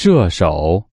射手。